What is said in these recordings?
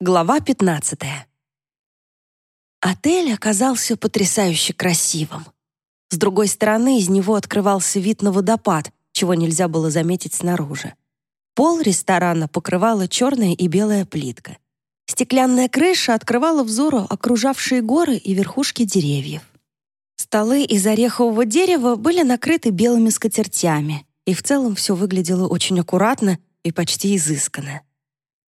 Глава 15. Отель оказался потрясающе красивым. С другой стороны, из него открывался вид на водопад, чего нельзя было заметить снаружи. Пол ресторана покрывала черная и белая плитка. Стеклянная крыша открывала взору окружавшие горы и верхушки деревьев. Столы из орехового дерева были накрыты белыми скатертями, и в целом все выглядело очень аккуратно и почти изысканно.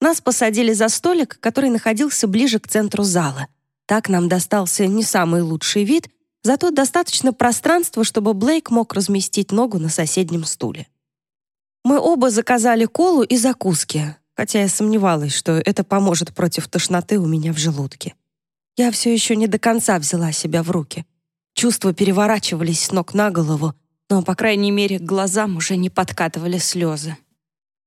Нас посадили за столик, который находился ближе к центру зала. Так нам достался не самый лучший вид, зато достаточно пространства, чтобы Блейк мог разместить ногу на соседнем стуле. Мы оба заказали колу и закуски, хотя я сомневалась, что это поможет против тошноты у меня в желудке. Я все еще не до конца взяла себя в руки. Чувства переворачивались с ног на голову, но, по крайней мере, к глазам уже не подкатывали слезы.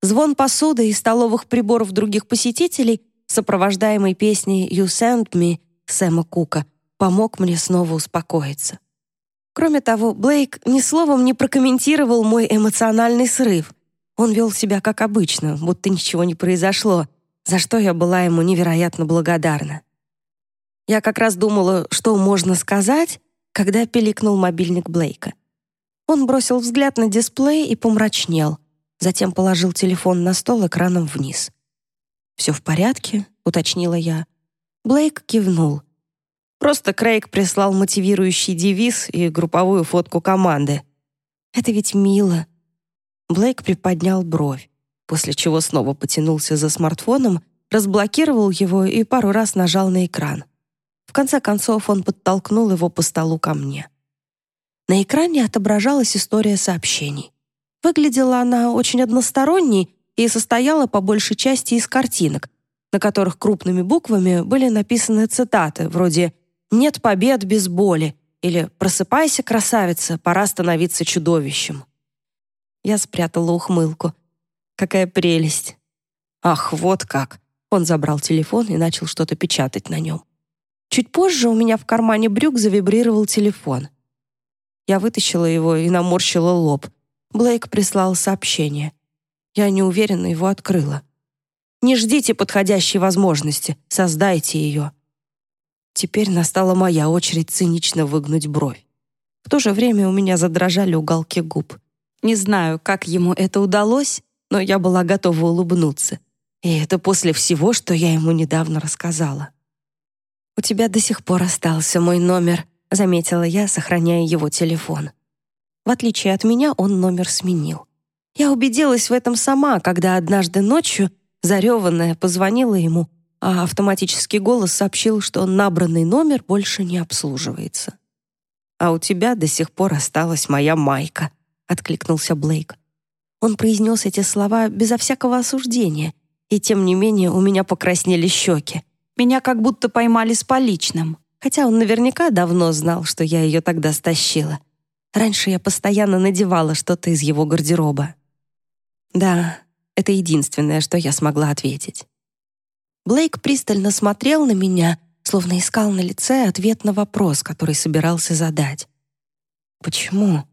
Звон посуды и столовых приборов других посетителей, сопровождаемый песней «You Send Me» Сэма Кука, помог мне снова успокоиться. Кроме того, Блейк ни словом не прокомментировал мой эмоциональный срыв. Он вел себя как обычно, будто ничего не произошло, за что я была ему невероятно благодарна. Я как раз думала, что можно сказать, когда пиликнул мобильник Блейка. Он бросил взгляд на дисплей и помрачнел затем положил телефон на стол экраном вниз. «Все в порядке?» — уточнила я. Блейк кивнул. Просто Крейг прислал мотивирующий девиз и групповую фотку команды. «Это ведь мило». Блейк приподнял бровь, после чего снова потянулся за смартфоном, разблокировал его и пару раз нажал на экран. В конце концов он подтолкнул его по столу ко мне. На экране отображалась история сообщений. Выглядела она очень односторонней и состояла по большей части из картинок, на которых крупными буквами были написаны цитаты вроде «Нет побед без боли» или «Просыпайся, красавица, пора становиться чудовищем». Я спрятала ухмылку. Какая прелесть. Ах, вот как. Он забрал телефон и начал что-то печатать на нем. Чуть позже у меня в кармане брюк завибрировал телефон. Я вытащила его и наморщила лоб — Блейк прислал сообщение. Я неуверенно его открыла. «Не ждите подходящей возможности, создайте ее». Теперь настала моя очередь цинично выгнуть бровь. В то же время у меня задрожали уголки губ. Не знаю, как ему это удалось, но я была готова улыбнуться. И это после всего, что я ему недавно рассказала. «У тебя до сих пор остался мой номер», — заметила я, сохраняя его телефон. В отличие от меня, он номер сменил. Я убедилась в этом сама, когда однажды ночью, зареванная, позвонила ему, а автоматический голос сообщил, что набранный номер больше не обслуживается. «А у тебя до сих пор осталась моя майка», — откликнулся Блейк. Он произнес эти слова безо всякого осуждения, и тем не менее у меня покраснели щеки. Меня как будто поймали с поличным, хотя он наверняка давно знал, что я ее тогда стащила. Раньше я постоянно надевала что-то из его гардероба. Да, это единственное, что я смогла ответить. Блейк пристально смотрел на меня, словно искал на лице ответ на вопрос, который собирался задать. «Почему?»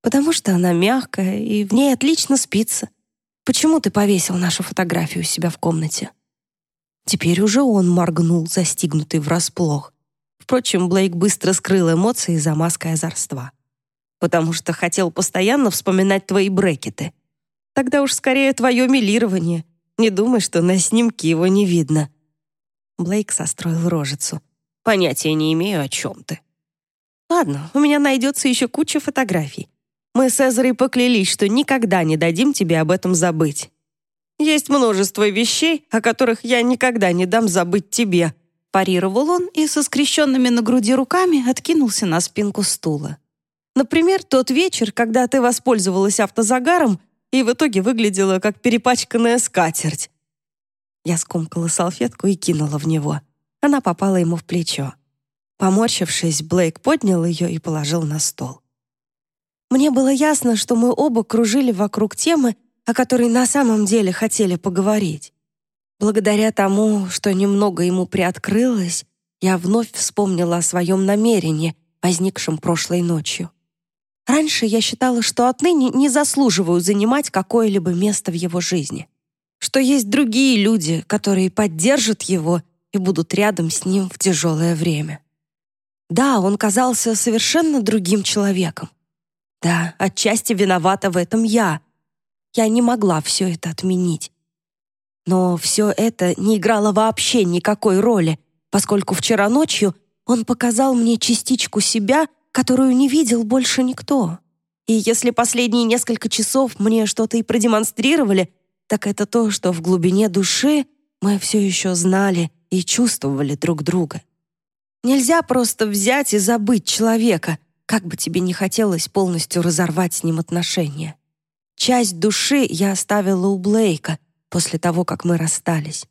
«Потому что она мягкая, и в ней отлично спится. Почему ты повесил нашу фотографию у себя в комнате?» Теперь уже он моргнул, застигнутый врасплох. Впрочем, Блейк быстро скрыл эмоции за маской озорства потому что хотел постоянно вспоминать твои брекеты. Тогда уж скорее твое милирование. Не думай, что на снимке его не видно». Блейк состроил рожицу. «Понятия не имею, о чем ты». «Ладно, у меня найдется еще куча фотографий. Мы с Эзерой поклялись, что никогда не дадим тебе об этом забыть. Есть множество вещей, о которых я никогда не дам забыть тебе», парировал он и со скрещенными на груди руками откинулся на спинку стула. Например, тот вечер, когда ты воспользовалась автозагаром и в итоге выглядела как перепачканная скатерть. Я скомкала салфетку и кинула в него. Она попала ему в плечо. Поморщившись, Блейк поднял ее и положил на стол. Мне было ясно, что мы оба кружили вокруг темы, о которой на самом деле хотели поговорить. Благодаря тому, что немного ему приоткрылось, я вновь вспомнила о своем намерении, возникшем прошлой ночью. Раньше я считала, что отныне не заслуживаю занимать какое-либо место в его жизни. что есть другие люди, которые поддержат его и будут рядом с ним в тяжелое время. Да, он казался совершенно другим человеком. Да, отчасти виновата в этом я. Я не могла все это отменить. Но все это не играло вообще никакой роли, поскольку вчера ночью он показал мне частичку себя, которую не видел больше никто. И если последние несколько часов мне что-то и продемонстрировали, так это то, что в глубине души мы все еще знали и чувствовали друг друга. Нельзя просто взять и забыть человека, как бы тебе не хотелось полностью разорвать с ним отношения. Часть души я оставила у Блейка после того, как мы расстались.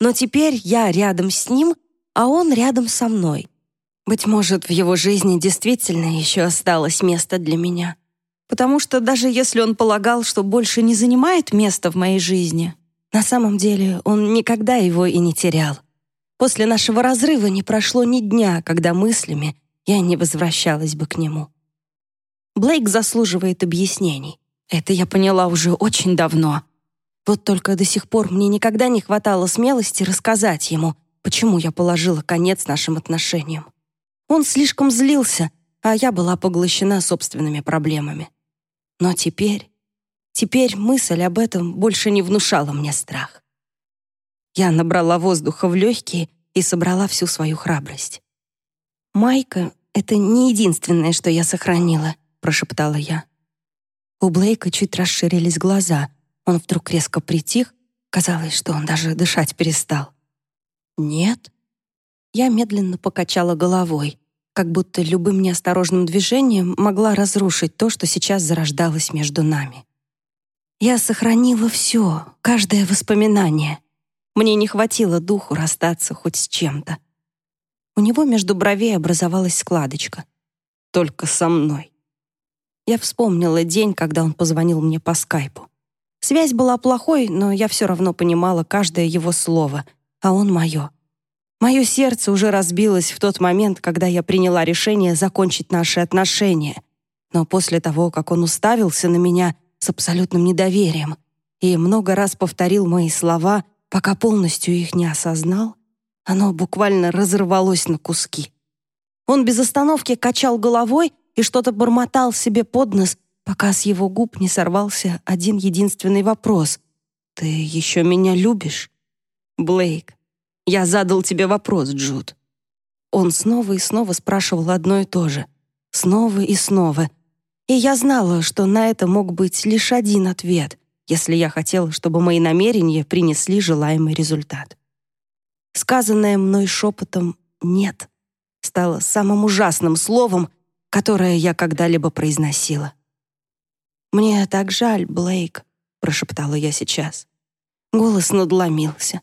Но теперь я рядом с ним, а он рядом со мной. Быть может, в его жизни действительно еще осталось место для меня потому что даже если он полагал, что больше не занимает места в моей жизни, на самом деле он никогда его и не терял. После нашего разрыва не прошло ни дня, когда мыслями я не возвращалась бы к нему. Блейк заслуживает объяснений. Это я поняла уже очень давно. Вот только до сих пор мне никогда не хватало смелости рассказать ему, почему я положила конец нашим отношениям. Он слишком злился, а я была поглощена собственными проблемами. Но теперь, теперь мысль об этом больше не внушала мне страх. Я набрала воздуха в легкие и собрала всю свою храбрость. «Майка — это не единственное, что я сохранила», — прошептала я. У Блейка чуть расширились глаза. Он вдруг резко притих. Казалось, что он даже дышать перестал. «Нет?» Я медленно покачала головой как будто любым неосторожным движением могла разрушить то, что сейчас зарождалось между нами. Я сохранила все, каждое воспоминание. Мне не хватило духу расстаться хоть с чем-то. У него между бровей образовалась складочка. Только со мной. Я вспомнила день, когда он позвонил мне по скайпу. Связь была плохой, но я все равно понимала каждое его слово, а он мое. Мое сердце уже разбилось в тот момент, когда я приняла решение закончить наши отношения. Но после того, как он уставился на меня с абсолютным недоверием и много раз повторил мои слова, пока полностью их не осознал, оно буквально разорвалось на куски. Он без остановки качал головой и что-то бормотал себе под нос, пока с его губ не сорвался один единственный вопрос. «Ты еще меня любишь?» «Блейк, я задал тебе вопрос, Джуд». Он снова и снова спрашивал одно и то же. Снова и снова. И я знала, что на это мог быть лишь один ответ, если я хотела, чтобы мои намерения принесли желаемый результат. Сказанное мной шепотом «нет» стало самым ужасным словом, которое я когда-либо произносила. «Мне так жаль, Блейк», — прошептала я сейчас. Голос надломился.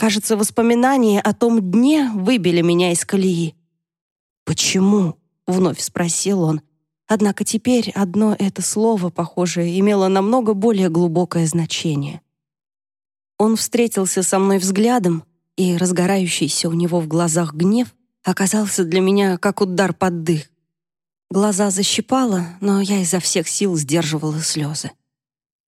Кажется, воспоминания о том дне выбили меня из колеи. «Почему?» — вновь спросил он. Однако теперь одно это слово, похоже, имело намного более глубокое значение. Он встретился со мной взглядом, и разгорающийся у него в глазах гнев оказался для меня как удар под дых. Глаза защипало, но я изо всех сил сдерживала слезы.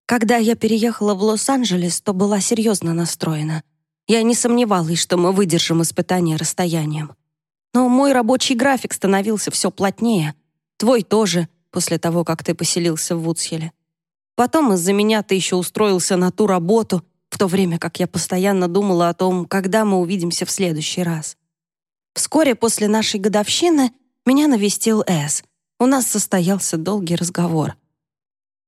Когда я переехала в Лос-Анджелес, то была серьезно настроена. Я не сомневалась, что мы выдержим испытание расстоянием. Но мой рабочий график становился все плотнее. Твой тоже, после того, как ты поселился в Вудсхеле. Потом из-за меня ты еще устроился на ту работу, в то время как я постоянно думала о том, когда мы увидимся в следующий раз. Вскоре после нашей годовщины меня навестил Эс. У нас состоялся долгий разговор.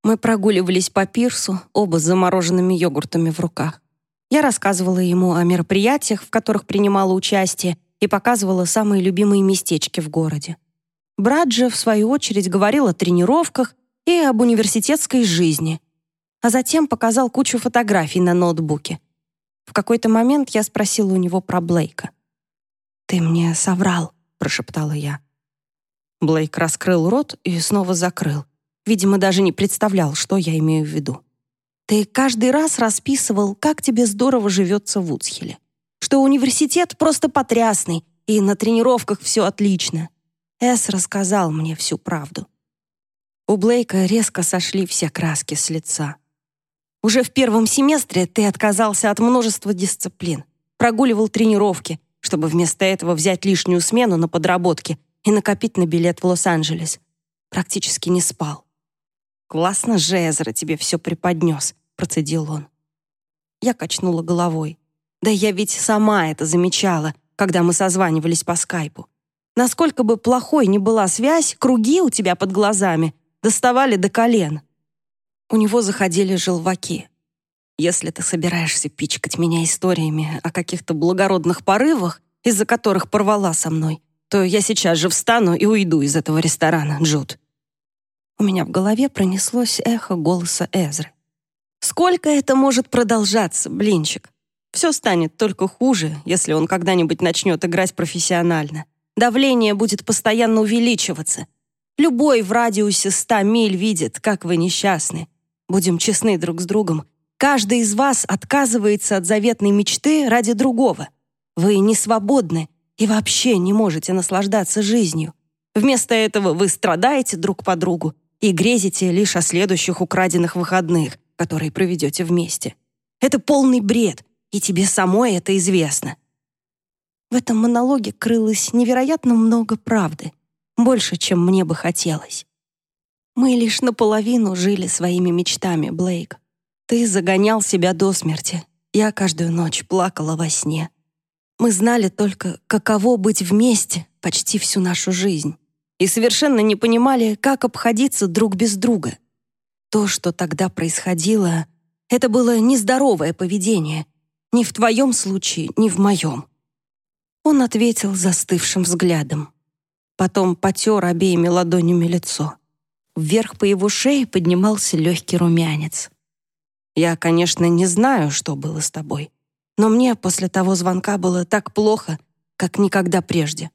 Мы прогуливались по пирсу, оба с замороженными йогуртами в руках. Я рассказывала ему о мероприятиях, в которых принимала участие, и показывала самые любимые местечки в городе. Брат же, в свою очередь, говорил о тренировках и об университетской жизни, а затем показал кучу фотографий на ноутбуке. В какой-то момент я спросила у него про Блейка. «Ты мне соврал», — прошептала я. Блейк раскрыл рот и снова закрыл. Видимо, даже не представлял, что я имею в виду. Ты каждый раз расписывал, как тебе здорово живется в Уцхеле. Что университет просто потрясный, и на тренировках все отлично. Эс рассказал мне всю правду. У Блейка резко сошли все краски с лица. Уже в первом семестре ты отказался от множества дисциплин, прогуливал тренировки, чтобы вместо этого взять лишнюю смену на подработке и накопить на билет в Лос-Анджелес. Практически не спал. «Классно же Эзра тебе все преподнес», — процедил он. Я качнула головой. «Да я ведь сама это замечала, когда мы созванивались по скайпу. Насколько бы плохой ни была связь, круги у тебя под глазами доставали до колен. У него заходили желваки. Если ты собираешься пичкать меня историями о каких-то благородных порывах, из-за которых порвала со мной, то я сейчас же встану и уйду из этого ресторана, Джуд. У меня в голове пронеслось эхо голоса Эзры. Сколько это может продолжаться, блинчик? Все станет только хуже, если он когда-нибудь начнет играть профессионально. Давление будет постоянно увеличиваться. Любой в радиусе ста миль видит, как вы несчастны. Будем честны друг с другом. Каждый из вас отказывается от заветной мечты ради другого. Вы не свободны и вообще не можете наслаждаться жизнью. Вместо этого вы страдаете друг по другу и грезите лишь о следующих украденных выходных, которые проведете вместе. Это полный бред, и тебе самой это известно. В этом монологе крылось невероятно много правды, больше, чем мне бы хотелось. Мы лишь наполовину жили своими мечтами, Блейк. Ты загонял себя до смерти. Я каждую ночь плакала во сне. Мы знали только, каково быть вместе почти всю нашу жизнь. И совершенно не понимали, как обходиться друг без друга. То, что тогда происходило, это было нездоровое поведение, ни в твоем случае, ни в моем». Он ответил застывшим взглядом. Потом потер обеими ладонями лицо. Вверх по его шее поднимался легкий румянец. «Я, конечно, не знаю, что было с тобой, но мне после того звонка было так плохо, как никогда прежде.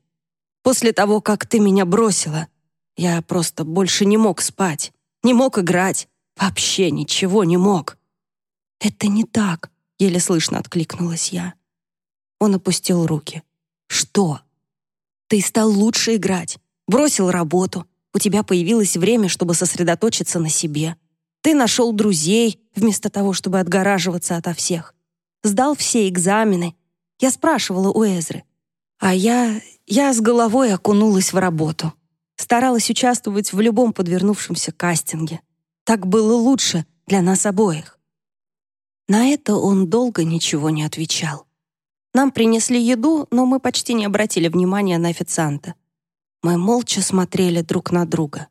После того, как ты меня бросила, я просто больше не мог спать, не мог играть, вообще ничего не мог». «Это не так», Еле слышно откликнулась я. Он опустил руки. «Что?» «Ты стал лучше играть, бросил работу, у тебя появилось время, чтобы сосредоточиться на себе. Ты нашел друзей, вместо того, чтобы отгораживаться ото всех. Сдал все экзамены. Я спрашивала у Эзры. А я... я с головой окунулась в работу. Старалась участвовать в любом подвернувшемся кастинге. Так было лучше для нас обоих. На это он долго ничего не отвечал. Нам принесли еду, но мы почти не обратили внимания на официанта. Мы молча смотрели друг на друга.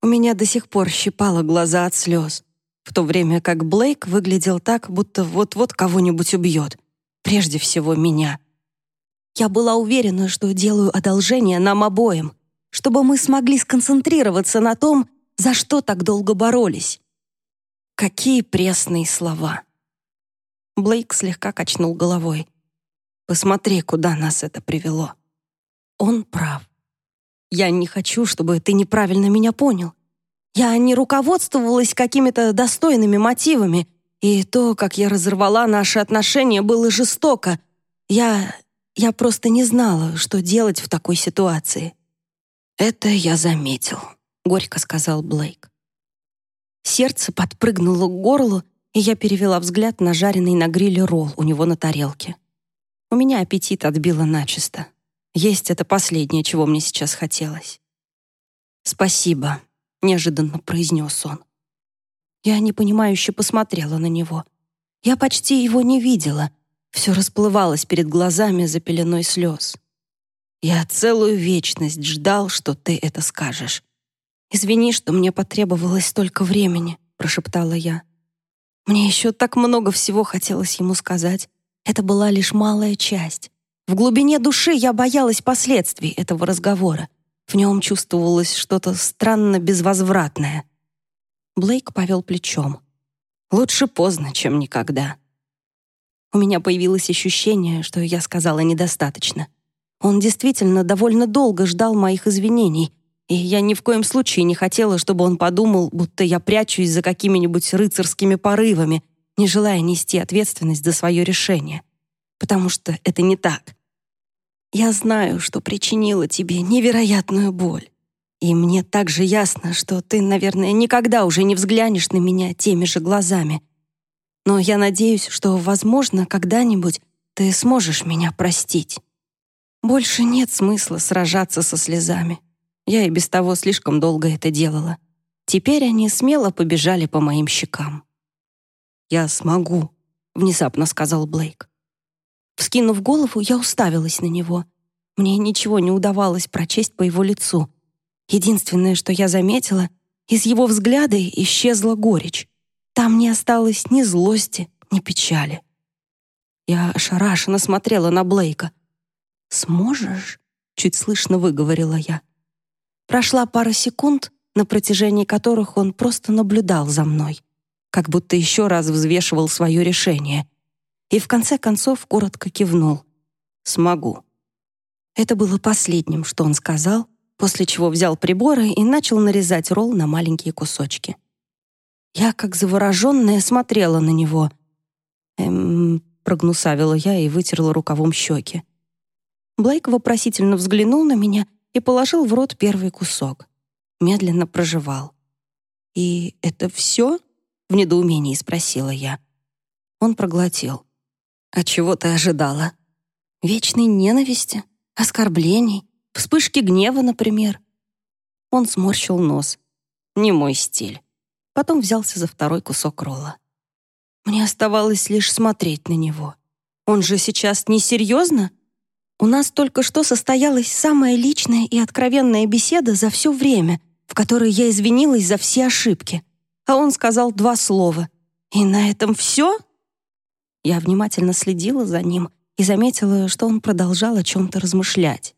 У меня до сих пор щипало глаза от слез, в то время как Блейк выглядел так, будто вот-вот кого-нибудь убьет. Прежде всего, меня. Я была уверена, что делаю одолжение нам обоим, чтобы мы смогли сконцентрироваться на том, за что так долго боролись. Какие пресные слова. Блейк слегка качнул головой. «Посмотри, куда нас это привело». Он прав. Я не хочу, чтобы ты неправильно меня понял. Я не руководствовалась какими-то достойными мотивами, и то, как я разорвала наши отношения, было жестоко. Я... я просто не знала, что делать в такой ситуации. «Это я заметил», — горько сказал Блейк. Сердце подпрыгнуло к горлу, и я перевела взгляд на жареный на гриле ролл у него на тарелке. У меня аппетит отбило начисто. Есть это последнее, чего мне сейчас хотелось. «Спасибо», — неожиданно произнес он. Я непонимающе посмотрела на него. Я почти его не видела. Все расплывалось перед глазами за пеленой слез. Я целую вечность ждал, что ты это скажешь. «Извини, что мне потребовалось столько времени», — прошептала я. Мне еще так много всего хотелось ему сказать. Это была лишь малая часть. В глубине души я боялась последствий этого разговора. В нем чувствовалось что-то странно безвозвратное. Блейк повел плечом. «Лучше поздно, чем никогда». У меня появилось ощущение, что я сказала недостаточно. Он действительно довольно долго ждал моих извинений, и я ни в коем случае не хотела, чтобы он подумал, будто я прячусь за какими-нибудь рыцарскими порывами, не желая нести ответственность за свое решение. Потому что это не так. Я знаю, что причинила тебе невероятную боль. И мне также ясно, что ты, наверное, никогда уже не взглянешь на меня теми же глазами. Но я надеюсь, что, возможно, когда-нибудь ты сможешь меня простить. Больше нет смысла сражаться со слезами. Я и без того слишком долго это делала. Теперь они смело побежали по моим щекам. «Я смогу», — внезапно сказал Блейк. Вскинув голову, я уставилась на него. Мне ничего не удавалось прочесть по его лицу. Единственное, что я заметила, из его взгляда исчезла горечь. Там не осталось ни злости, ни печали. Я ошарашенно смотрела на Блейка. «Сможешь?» — чуть слышно выговорила я. Прошла пара секунд, на протяжении которых он просто наблюдал за мной, как будто еще раз взвешивал свое решение. И в конце концов коротко кивнул. «Смогу». Это было последним, что он сказал, после чего взял приборы и начал нарезать ролл на маленькие кусочки. Я, как завороженная, смотрела на него. «Эм...» — прогнусавила я и вытерла рукавом щеки. Блейк вопросительно взглянул на меня и положил в рот первый кусок. Медленно прожевал. «И это все?» — в недоумении спросила я. Он проглотил. «А чего ты ожидала?» «Вечной ненависти, оскорблений, вспышки гнева, например». Он сморщил нос. «Не мой стиль». Потом взялся за второй кусок ролла. Мне оставалось лишь смотреть на него. Он же сейчас несерьезно? У нас только что состоялась самая личная и откровенная беседа за все время, в которой я извинилась за все ошибки. А он сказал два слова. «И на этом все?» Я внимательно следила за ним и заметила, что он продолжал о чем-то размышлять.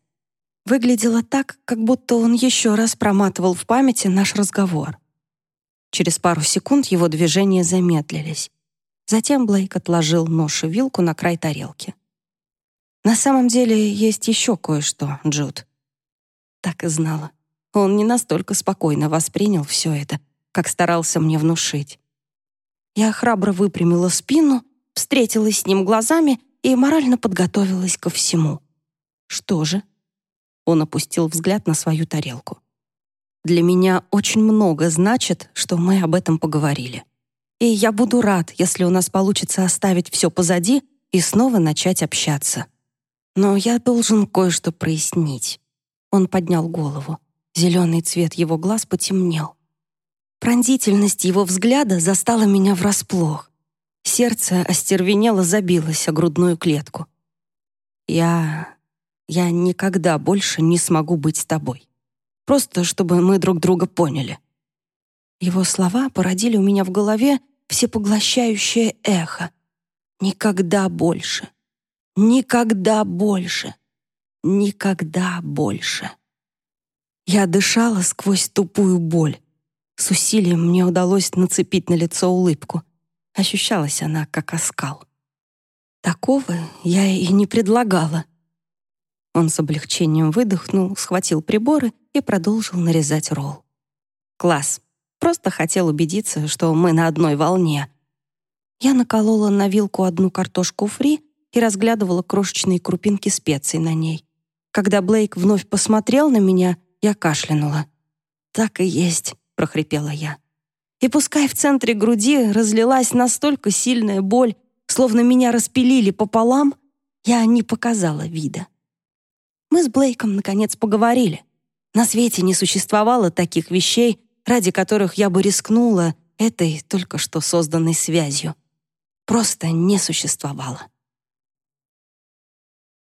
Выглядело так, как будто он еще раз проматывал в памяти наш разговор. Через пару секунд его движения замедлились. Затем Блейк отложил нож и вилку на край тарелки. На самом деле есть еще кое-что, Джуд. Так и знала. Он не настолько спокойно воспринял все это, как старался мне внушить. Я храбро выпрямила спину, встретилась с ним глазами и морально подготовилась ко всему. Что же? Он опустил взгляд на свою тарелку. Для меня очень много значит, что мы об этом поговорили. И я буду рад, если у нас получится оставить все позади и снова начать общаться. Но я должен кое-что прояснить. Он поднял голову. Зеленый цвет его глаз потемнел. Пронзительность его взгляда застала меня врасплох. Сердце остервенело забилось о грудную клетку. Я... я никогда больше не смогу быть с тобой. Просто чтобы мы друг друга поняли. Его слова породили у меня в голове всепоглощающее эхо. Никогда больше. Никогда больше. Никогда больше. Я дышала сквозь тупую боль. С усилием мне удалось нацепить на лицо улыбку. Ощущалась она, как оскал. Такого я и не предлагала. Он с облегчением выдохнул, схватил приборы и продолжил нарезать ролл. «Класс. Просто хотел убедиться, что мы на одной волне». Я наколола на вилку одну картошку фри и разглядывала крошечные крупинки специй на ней. Когда Блейк вновь посмотрел на меня, я кашлянула. «Так и есть», — прохрипела я. И пускай в центре груди разлилась настолько сильная боль, словно меня распилили пополам, я не показала вида. Мы с Блейком наконец поговорили. На свете не существовало таких вещей, ради которых я бы рискнула этой только что созданной связью. Просто не существовало.